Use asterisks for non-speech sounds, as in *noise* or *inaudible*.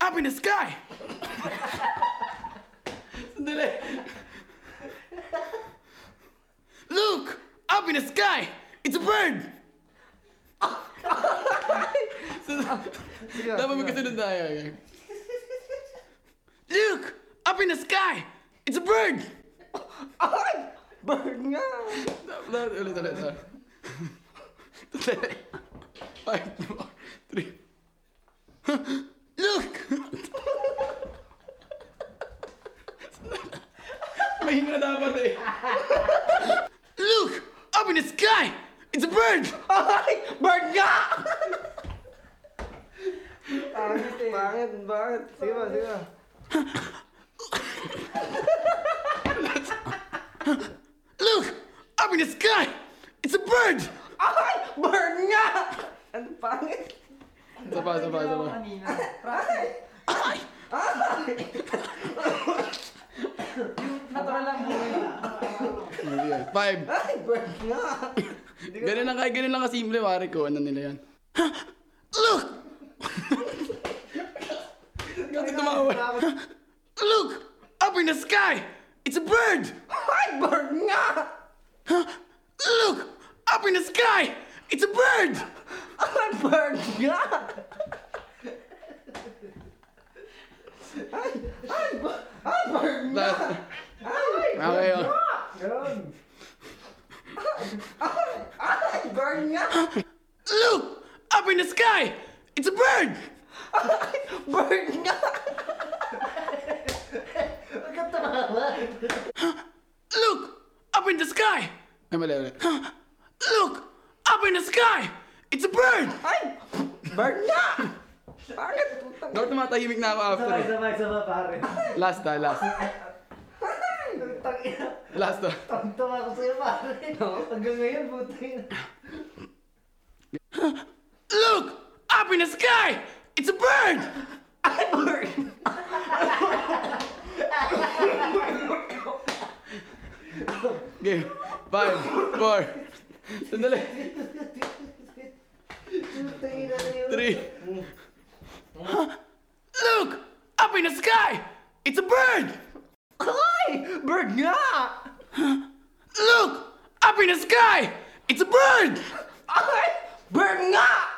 up in the sky. Look, up in the sky. It's a bird. Sige, Dapat sige. magkasunod tayo. okay? Look, up in the sky. It's a bird. Ay! *laughs* Bird nga! Ulit, ulit, ulit. ulit. Sandali. Five, four, three. Look! Mahinga dapat eh. *laughs* Look! Up in the sky! It's a bird! Ay! Bird nga! Pangit eh. Pangit, bakit? Sige ba, sige ba. Look! Up in the sky! It's a bird! Ay! Bird nga! Ano pangit? Isa pa, isa pa, isa pa. Kanina. Ay! Five. Ay! Bird nga! Ganun lang kaya, ganun lang kasimple, pare ko. Ano nila yan? Look! Kasi tumawa. Look! Up in the sky! It's a bird! Ay! Bird nga! Look! Up in the sky! It's a bird! Ay! Bird nga! Ay! Ay! Ay! Bird nga! Ay! Okay. Yun. Ay! Ay! Bird! Look! Up in the sky! It's a bird! Ay! Bird nga! Huwag ka tumawa. Look! Up in the sky! Ay, mali, mali. Look! Up in the sky! It's a bird! Ay! Bird nga! Bakit? Putang- Dapat tumatahimik na ako after. Sabay, sabay, pare. Last ah, last. Ay! Tangina. Last ah. Tangtawa ako sa'yo, pare. Hanggang ngayon. Look! Up in the sky! It's a bird! Ay! Bird! Game. Five, four, sandali. Three. Look! Up in the sky! It's a bird! Ay! Bird nga! Look! Up in the sky! It's a bird! Ay! Bird nga!